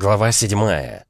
Глава седьмая.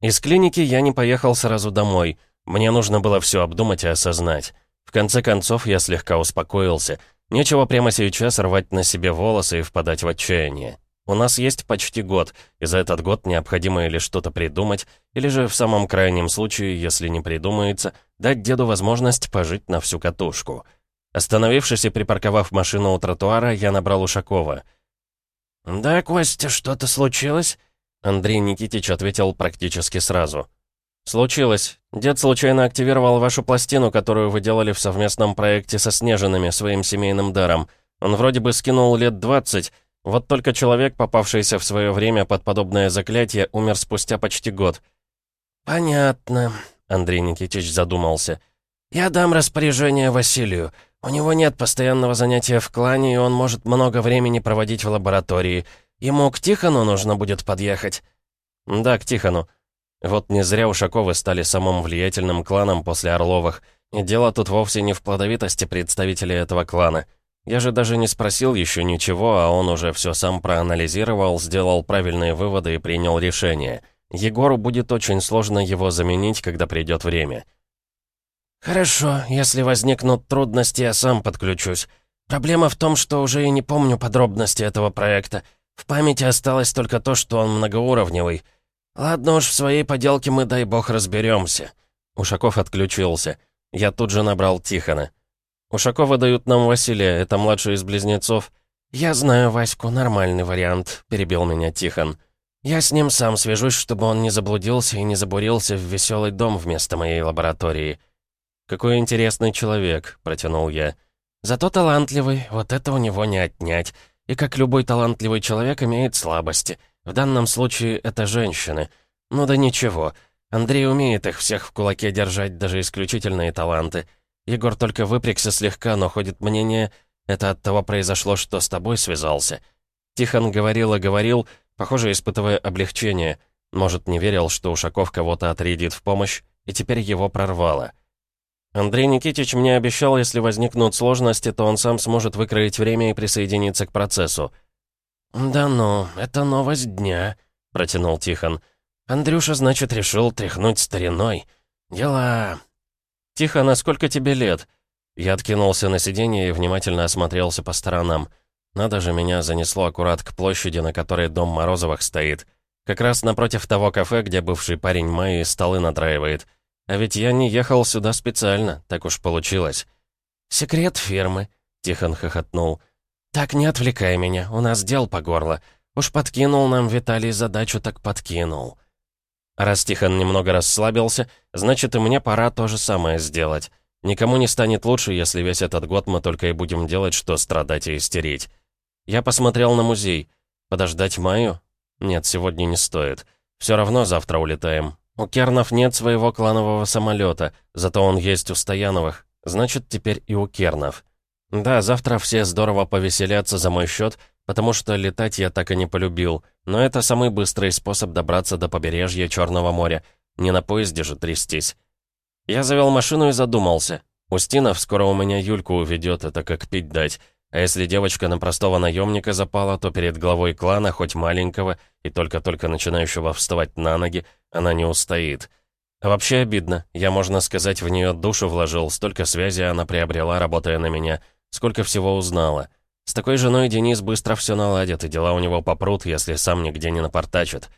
Из клиники я не поехал сразу домой. Мне нужно было все обдумать и осознать. В конце концов, я слегка успокоился. Нечего прямо сейчас рвать на себе волосы и впадать в отчаяние. У нас есть почти год, и за этот год необходимо или что-то придумать, или же в самом крайнем случае, если не придумается, дать деду возможность пожить на всю катушку. Остановившись и припарковав машину у тротуара, я набрал Ушакова — «Да, Костя, что-то случилось?» Андрей Никитич ответил практически сразу. «Случилось. Дед случайно активировал вашу пластину, которую вы делали в совместном проекте со Снежинами, своим семейным даром. Он вроде бы скинул лет 20, вот только человек, попавшийся в свое время под подобное заклятие, умер спустя почти год». «Понятно», — Андрей Никитич задумался. «Я дам распоряжение Василию. У него нет постоянного занятия в клане, и он может много времени проводить в лаборатории. Ему к Тихону нужно будет подъехать». «Да, к Тихону. Вот не зря Ушаковы стали самым влиятельным кланом после Орловых. И дело тут вовсе не в плодовитости представителей этого клана. Я же даже не спросил еще ничего, а он уже все сам проанализировал, сделал правильные выводы и принял решение. Егору будет очень сложно его заменить, когда придет время». «Хорошо, если возникнут трудности, я сам подключусь. Проблема в том, что уже и не помню подробности этого проекта. В памяти осталось только то, что он многоуровневый. Ладно уж, в своей поделке мы, дай бог, разберемся. Ушаков отключился. Я тут же набрал Тихона. «Ушакова дают нам Василия, это младший из близнецов». «Я знаю Ваську, нормальный вариант», — перебил меня Тихон. «Я с ним сам свяжусь, чтобы он не заблудился и не забурился в веселый дом вместо моей лаборатории». «Какой интересный человек», — протянул я. «Зато талантливый, вот это у него не отнять. И как любой талантливый человек имеет слабости. В данном случае это женщины. Ну да ничего, Андрей умеет их всех в кулаке держать, даже исключительные таланты. Егор только выпрягся слегка, но ходит мнение, это от того произошло, что с тобой связался». Тихон говорил и говорил, похоже, испытывая облегчение. Может, не верил, что Ушаков кого-то отрядит в помощь, и теперь его прорвало. Андрей Никитич мне обещал, если возникнут сложности, то он сам сможет выкроить время и присоединиться к процессу. «Да ну, это новость дня», — протянул Тихон. «Андрюша, значит, решил тряхнуть стариной. Дела...» «Тихон, а сколько тебе лет?» Я откинулся на сиденье и внимательно осмотрелся по сторонам. Надо же, меня занесло аккурат к площади, на которой дом Морозовых стоит. Как раз напротив того кафе, где бывший парень Майи столы надраивает — а ведь я не ехал сюда специально, так уж получилось. «Секрет фирмы», — Тихон хохотнул. «Так не отвлекай меня, у нас дел по горло. Уж подкинул нам Виталий задачу, так подкинул». Раз Тихон немного расслабился, значит, и мне пора то же самое сделать. Никому не станет лучше, если весь этот год мы только и будем делать, что страдать и истерить. Я посмотрел на музей. Подождать Маю? Нет, сегодня не стоит. Все равно завтра улетаем. У Кернов нет своего кланового самолета, зато он есть у Стояновых. Значит, теперь и у Кернов. Да, завтра все здорово повеселятся за мой счет, потому что летать я так и не полюбил. Но это самый быстрый способ добраться до побережья Черного моря. Не на поезде же трястись. Я завел машину и задумался. Устинов скоро у меня Юльку уведет, это как пить дать. А если девочка на простого наемника запала, то перед главой клана, хоть маленького и только-только начинающего вставать на ноги, она не устоит. А вообще обидно. Я, можно сказать, в нее душу вложил. Столько связи она приобрела, работая на меня. Сколько всего узнала. С такой женой Денис быстро все наладит, и дела у него попрут, если сам нигде не напортачит.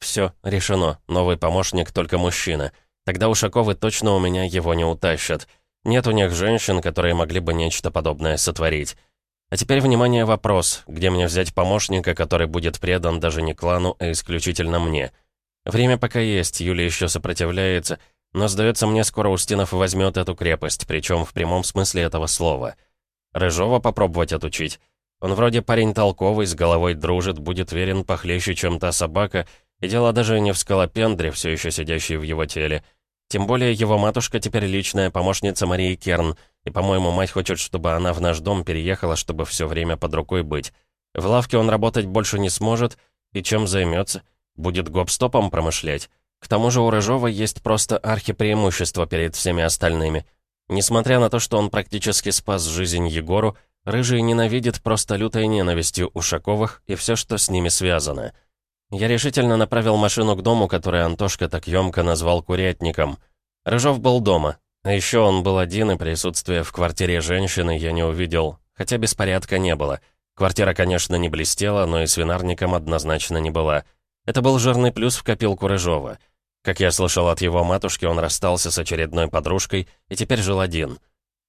Все, решено. Новый помощник только мужчина. Тогда Ушаковы точно у меня его не утащат. Нет у них женщин, которые могли бы нечто подобное сотворить. А теперь, внимание, вопрос. Где мне взять помощника, который будет предан даже не клану, а исключительно мне? Время пока есть, Юля еще сопротивляется, но, сдается мне, скоро Устинов возьмет эту крепость, причем в прямом смысле этого слова. Рыжова попробовать отучить. Он вроде парень толковый, с головой дружит, будет верен похлеще, чем та собака, и дело даже не в скалопендре, все еще сидящей в его теле. Тем более его матушка теперь личная помощница Марии Керн, и, по-моему, мать хочет, чтобы она в наш дом переехала, чтобы все время под рукой быть. В лавке он работать больше не сможет, и чем займется? Будет гоп-стопом промышлять. К тому же у Рыжова есть просто архипреимущество перед всеми остальными. Несмотря на то, что он практически спас жизнь Егору, Рыжий ненавидит просто лютой ненавистью Ушаковых и все, что с ними связано. Я решительно направил машину к дому, который Антошка так ёмко назвал курятником. Рыжов был дома. А еще он был один, и присутствие в квартире женщины я не увидел, хотя беспорядка не было. Квартира, конечно, не блестела, но и свинарником однозначно не была. Это был жирный плюс в копилку Рыжова. Как я слышал от его матушки, он расстался с очередной подружкой и теперь жил один.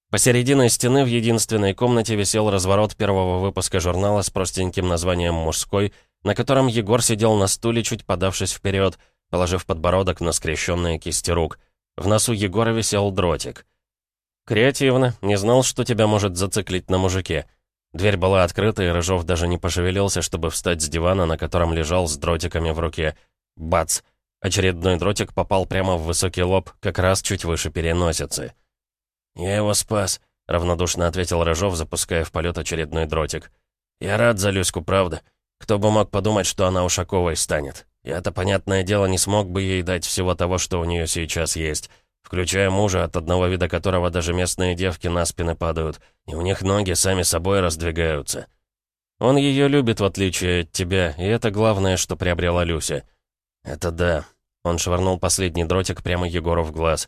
Посередине стены в единственной комнате висел разворот первого выпуска журнала с простеньким названием «Мужской», на котором Егор сидел на стуле, чуть подавшись вперед, положив подбородок на скрещенные кисти рук. В носу Егора висел дротик. «Креативно. Не знал, что тебя может зациклить на мужике». Дверь была открыта, и Рыжов даже не пошевелился, чтобы встать с дивана, на котором лежал с дротиками в руке. Бац! Очередной дротик попал прямо в высокий лоб, как раз чуть выше переносицы. «Я его спас», — равнодушно ответил Рыжов, запуская в полет очередной дротик. «Я рад за Люську, правда. Кто бы мог подумать, что она Ушаковой станет. Я-то, понятное дело, не смог бы ей дать всего того, что у нее сейчас есть включая мужа, от одного вида которого даже местные девки на спины падают, и у них ноги сами собой раздвигаются. Он ее любит, в отличие от тебя, и это главное, что приобрела Люся. Это да. Он швырнул последний дротик прямо Егору в глаз.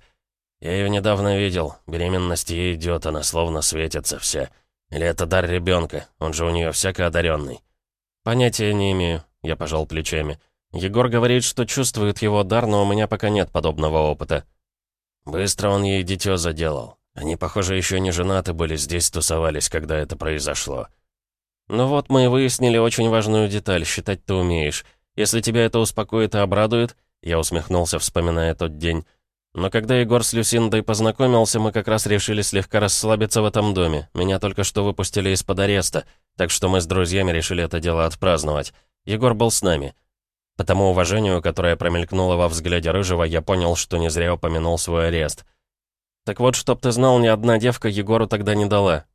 Я ее недавно видел. Беременность ей идет, она словно светится вся. Или это дар ребенка, он же у нее всяко одаренный. Понятия не имею, я пожал плечами. Егор говорит, что чувствует его дар, но у меня пока нет подобного опыта. Быстро он ей дитё заделал. Они, похоже, еще не женаты были, здесь тусовались, когда это произошло. Ну вот, мы и выяснили очень важную деталь, считать ты умеешь. Если тебя это успокоит и обрадует, я усмехнулся, вспоминая тот день. Но когда Егор с Люсиндой познакомился, мы как раз решили слегка расслабиться в этом доме. Меня только что выпустили из-под ареста, так что мы с друзьями решили это дело отпраздновать. Егор был с нами. По тому уважению, которое промелькнуло во взгляде Рыжего, я понял, что не зря упомянул свой арест. «Так вот, чтоб ты знал, ни одна девка Егору тогда не дала».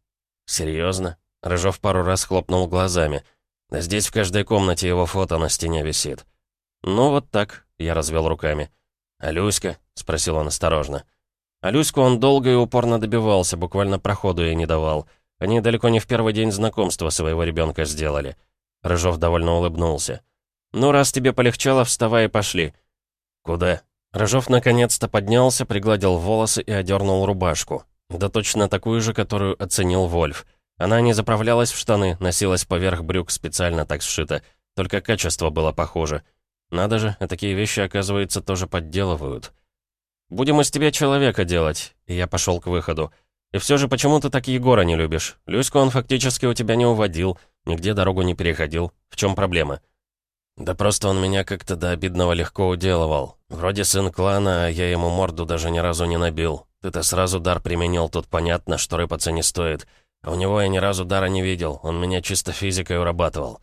«Серьезно?» Рыжов пару раз хлопнул глазами. «Да здесь в каждой комнате его фото на стене висит». «Ну вот так», — я развел руками. «А Люська?» — спросил он осторожно. А Люську он долго и упорно добивался, буквально проходу ей не давал. Они далеко не в первый день знакомства своего ребенка сделали. Рыжов довольно улыбнулся. «Ну, раз тебе полегчало, вставай и пошли». «Куда?» Рыжов наконец-то поднялся, пригладил волосы и одернул рубашку. Да точно такую же, которую оценил Вольф. Она не заправлялась в штаны, носилась поверх брюк специально так сшито, только качество было похоже. Надо же, а такие вещи, оказывается, тоже подделывают. «Будем из тебя человека делать», и я пошел к выходу. «И все же, почему ты так Егора не любишь? Люську он фактически у тебя не уводил, нигде дорогу не переходил. В чем проблема?» «Да просто он меня как-то до обидного легко уделывал. Вроде сын клана, а я ему морду даже ни разу не набил. Ты-то сразу дар применил, тут понятно, что рыпаться не стоит. А у него я ни разу дара не видел, он меня чисто физикой урабатывал».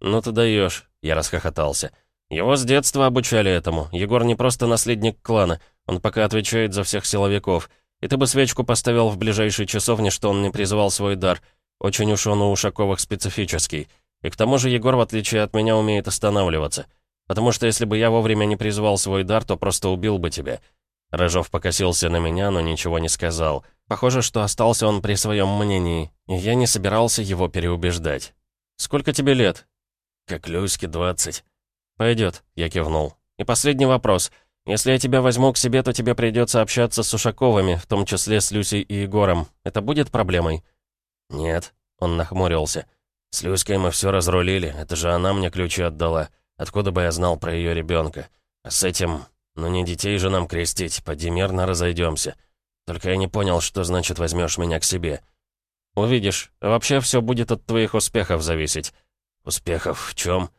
«Ну ты даешь», — я расхохотался. «Его с детства обучали этому. Егор не просто наследник клана, он пока отвечает за всех силовиков. И ты бы свечку поставил в ближайшей часовне, что он не призывал свой дар. Очень уж он у Ушаковых специфический». И к тому же Егор, в отличие от меня, умеет останавливаться. Потому что если бы я вовремя не призвал свой дар, то просто убил бы тебя». Рыжов покосился на меня, но ничего не сказал. Похоже, что остался он при своем мнении, и я не собирался его переубеждать. «Сколько тебе лет?» «Как Люське, двадцать». «Пойдет», — я кивнул. «И последний вопрос. Если я тебя возьму к себе, то тебе придется общаться с Ушаковыми, в том числе с Люсей и Егором. Это будет проблемой?» «Нет», — он нахмурился. С Люськой мы все разрулили, это же она мне ключи отдала. Откуда бы я знал про ее ребенка? А с этим... Ну не детей же нам крестить, поди мирно разойдемся. Только я не понял, что значит возьмешь меня к себе. Увидишь. Вообще все будет от твоих успехов зависеть. Успехов в чем?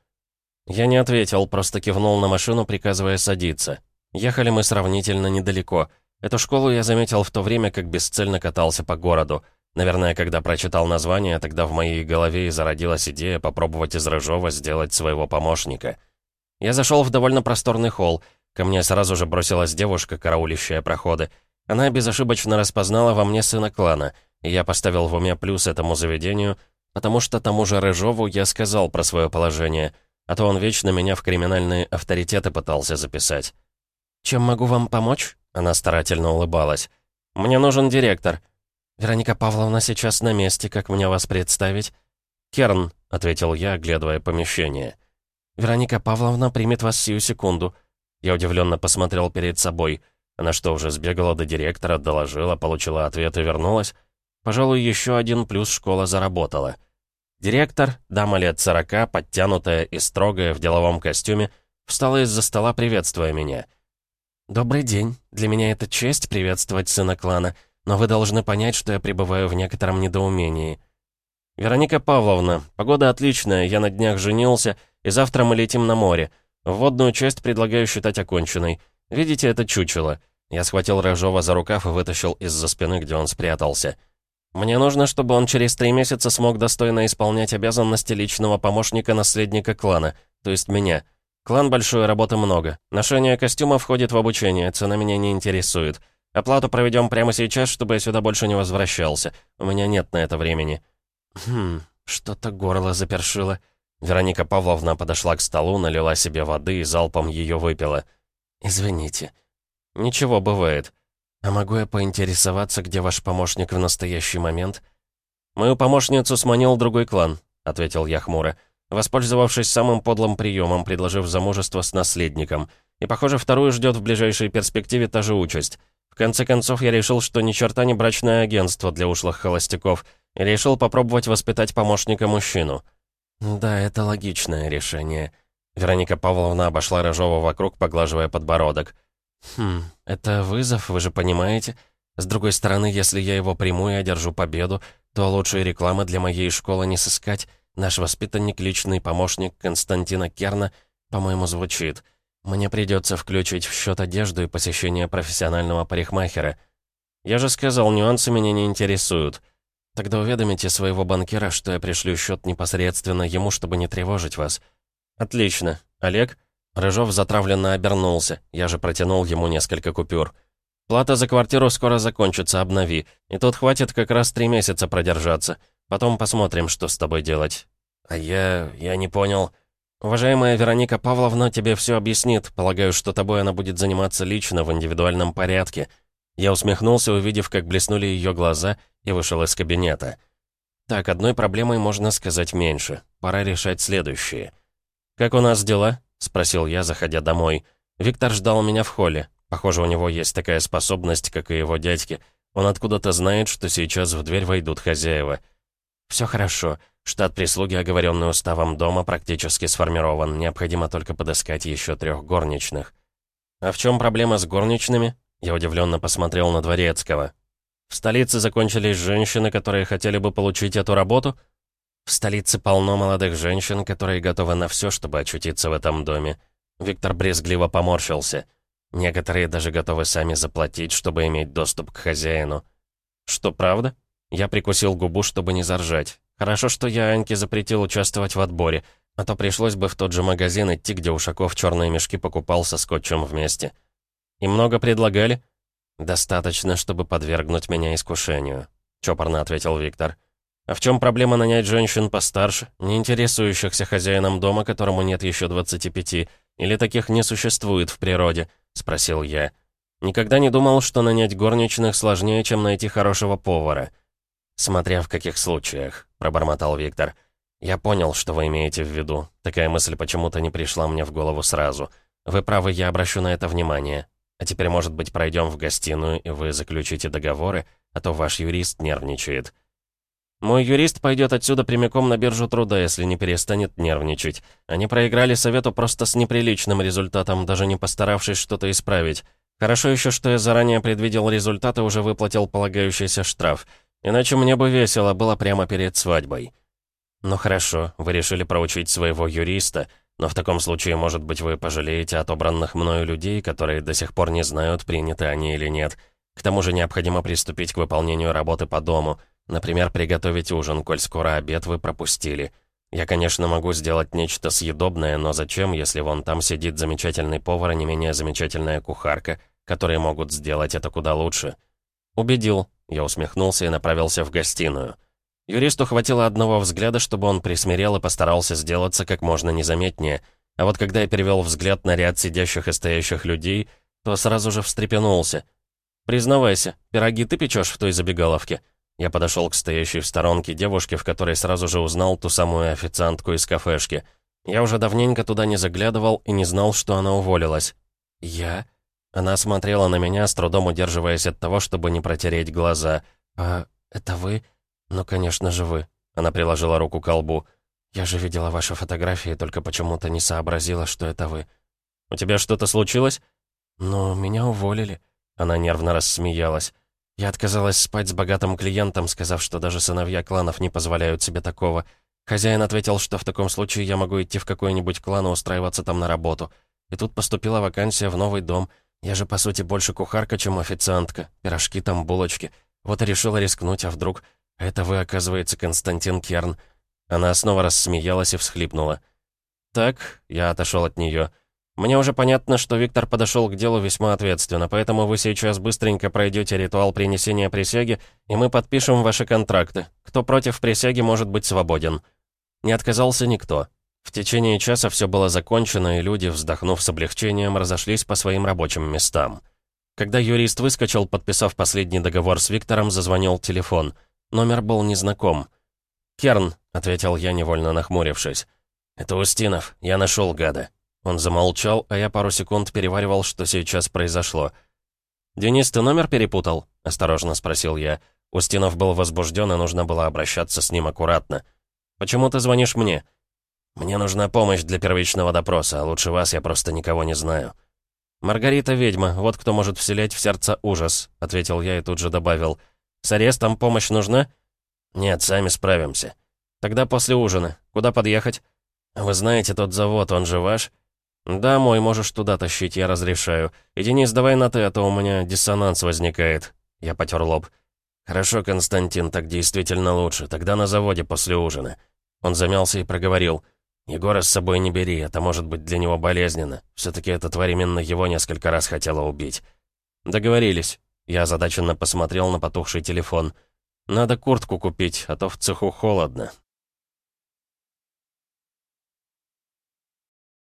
Я не ответил, просто кивнул на машину, приказывая садиться. Ехали мы сравнительно недалеко. Эту школу я заметил в то время, как бесцельно катался по городу. Наверное, когда прочитал название, тогда в моей голове и зародилась идея попробовать из Рыжова сделать своего помощника. Я зашел в довольно просторный холл. Ко мне сразу же бросилась девушка, караулищая проходы. Она безошибочно распознала во мне сына клана, и я поставил в уме плюс этому заведению, потому что тому же Рыжову я сказал про свое положение, а то он вечно меня в криминальные авторитеты пытался записать. «Чем могу вам помочь?» Она старательно улыбалась. «Мне нужен директор». «Вероника Павловна сейчас на месте, как мне вас представить?» «Керн», — ответил я, оглядывая помещение. Вероника Павловна примет вас сию секунду». Я удивленно посмотрел перед собой. Она что, уже сбегала до директора, доложила, получила ответ и вернулась? Пожалуй, еще один плюс школа заработала. Директор, дама лет сорока, подтянутая и строгая в деловом костюме, встала из-за стола, приветствуя меня. «Добрый день. Для меня это честь приветствовать сына клана, но вы должны понять, что я пребываю в некотором недоумении». «Вероника Павловна, погода отличная, я на днях женился, и завтра мы летим на море. Вводную часть предлагаю считать оконченной. Видите это чучело?» Я схватил Рыжова за рукав и вытащил из-за спины, где он спрятался. «Мне нужно, чтобы он через три месяца смог достойно исполнять обязанности личного помощника наследника клана, то есть меня. Клан большой, работы много. Ношение костюма входит в обучение, цена меня не интересует. Оплату проведем прямо сейчас, чтобы я сюда больше не возвращался. У меня нет на это времени». «Хм, что-то горло запершило». Вероника Павловна подошла к столу, налила себе воды и залпом ее выпила. «Извините». «Ничего, бывает». «А могу я поинтересоваться, где ваш помощник в настоящий момент?» «Мою помощницу сманил другой клан», — ответил я хмуро, воспользовавшись самым подлым приемом, предложив замужество с наследником. И, похоже, вторую ждет в ближайшей перспективе та же участь. В конце концов, я решил, что ни черта не брачное агентство для ушлых холостяков, и решил попробовать воспитать помощника мужчину. «Да, это логичное решение». Вероника Павловна обошла Рыжова вокруг, поглаживая подбородок. «Хм, это вызов, вы же понимаете? С другой стороны, если я его приму и одержу победу, то лучшей рекламы для моей школы не сыскать. Наш воспитанник, личный помощник Константина Керна, по-моему, звучит. Мне придется включить в счет одежду и посещение профессионального парикмахера. Я же сказал, нюансы меня не интересуют». Тогда уведомите своего банкира, что я пришлю счет непосредственно ему, чтобы не тревожить вас». «Отлично. Олег?» Рыжов затравленно обернулся. Я же протянул ему несколько купюр. «Плата за квартиру скоро закончится, обнови. И тут хватит как раз три месяца продержаться. Потом посмотрим, что с тобой делать». «А я... я не понял...» «Уважаемая Вероника Павловна тебе все объяснит. Полагаю, что тобой она будет заниматься лично, в индивидуальном порядке». Я усмехнулся, увидев, как блеснули ее глаза, и вышел из кабинета. Так, одной проблемой можно сказать меньше. Пора решать следующее. «Как у нас дела?» — спросил я, заходя домой. Виктор ждал меня в холле. Похоже, у него есть такая способность, как и его дядьки. Он откуда-то знает, что сейчас в дверь войдут хозяева. «Все хорошо. Штат прислуги, оговоренный уставом дома, практически сформирован. Необходимо только подыскать еще трех горничных». «А в чем проблема с горничными?» Я удивленно посмотрел на Дворецкого. В столице закончились женщины, которые хотели бы получить эту работу? В столице полно молодых женщин, которые готовы на все, чтобы очутиться в этом доме. Виктор брезгливо поморщился. Некоторые даже готовы сами заплатить, чтобы иметь доступ к хозяину. Что, правда? Я прикусил губу, чтобы не заржать. Хорошо, что я Аньке запретил участвовать в отборе, а то пришлось бы в тот же магазин идти, где Ушаков черные мешки покупал со скотчем вместе. И много предлагали? «Достаточно, чтобы подвергнуть меня искушению», — чопорно ответил Виктор. «А в чем проблема нанять женщин постарше, не интересующихся хозяином дома, которому нет еще 25, или таких не существует в природе?» — спросил я. «Никогда не думал, что нанять горничных сложнее, чем найти хорошего повара». «Смотря в каких случаях», — пробормотал Виктор. «Я понял, что вы имеете в виду. Такая мысль почему-то не пришла мне в голову сразу. Вы правы, я обращу на это внимание. А теперь, может быть, пройдем в гостиную, и вы заключите договоры, а то ваш юрист нервничает. Мой юрист пойдет отсюда прямиком на биржу труда, если не перестанет нервничать. Они проиграли совету просто с неприличным результатом, даже не постаравшись что-то исправить. Хорошо еще, что я заранее предвидел результат и уже выплатил полагающийся штраф. Иначе мне бы весело было прямо перед свадьбой. Ну хорошо, вы решили проучить своего юриста — но в таком случае, может быть, вы пожалеете отобранных мною людей, которые до сих пор не знают, приняты они или нет. К тому же необходимо приступить к выполнению работы по дому. Например, приготовить ужин, коль скоро обед вы пропустили. Я, конечно, могу сделать нечто съедобное, но зачем, если вон там сидит замечательный повар и не менее замечательная кухарка, которые могут сделать это куда лучше? Убедил. Я усмехнулся и направился в гостиную. Юристу хватило одного взгляда, чтобы он присмирел и постарался сделаться как можно незаметнее. А вот когда я перевел взгляд на ряд сидящих и стоящих людей, то сразу же встрепенулся. «Признавайся, пироги ты печешь в той забегаловке?» Я подошел к стоящей в сторонке девушке, в которой сразу же узнал ту самую официантку из кафешки. Я уже давненько туда не заглядывал и не знал, что она уволилась. «Я?» Она смотрела на меня, с трудом удерживаясь от того, чтобы не протереть глаза. «А это вы?» «Ну, конечно же, вы». Она приложила руку к колбу. «Я же видела ваши фотографии, только почему-то не сообразила, что это вы». «У тебя что-то случилось?» «Ну, меня уволили». Она нервно рассмеялась. «Я отказалась спать с богатым клиентом, сказав, что даже сыновья кланов не позволяют себе такого. Хозяин ответил, что в таком случае я могу идти в какой-нибудь клан и устраиваться там на работу. И тут поступила вакансия в новый дом. Я же, по сути, больше кухарка, чем официантка. Пирожки там, булочки. Вот и решила рискнуть, а вдруг... Это вы, оказывается, Константин Керн». Она снова рассмеялась и всхлипнула. «Так», — я отошел от нее. «Мне уже понятно, что Виктор подошел к делу весьма ответственно, поэтому вы сейчас быстренько пройдете ритуал принесения присяги, и мы подпишем ваши контракты. Кто против присяги, может быть свободен». Не отказался никто. В течение часа все было закончено, и люди, вздохнув с облегчением, разошлись по своим рабочим местам. Когда юрист выскочил, подписав последний договор с Виктором, зазвонил телефон. Номер был незнаком. «Керн», — ответил я, невольно нахмурившись. «Это Устинов. Я нашел гада». Он замолчал, а я пару секунд переваривал, что сейчас произошло. «Денис, ты номер перепутал?» — осторожно спросил я. Устинов был возбужден, и нужно было обращаться с ним аккуратно. «Почему ты звонишь мне?» «Мне нужна помощь для первичного допроса, а лучше вас я просто никого не знаю». «Маргарита ведьма, вот кто может вселять в сердце ужас», — ответил я и тут же добавил. «С арестом помощь нужна?» «Нет, сами справимся». «Тогда после ужина. Куда подъехать?» «Вы знаете тот завод, он же ваш?» «Да, мой, можешь туда тащить, я разрешаю. И, Денис, давай на «ты», а то у меня диссонанс возникает». Я потер лоб. «Хорошо, Константин, так действительно лучше. Тогда на заводе после ужина». Он замялся и проговорил. «Егора с собой не бери, это может быть для него болезненно. Все-таки эта тварь именно его несколько раз хотела убить». «Договорились». Я озадаченно посмотрел на потухший телефон. «Надо куртку купить, а то в цеху холодно.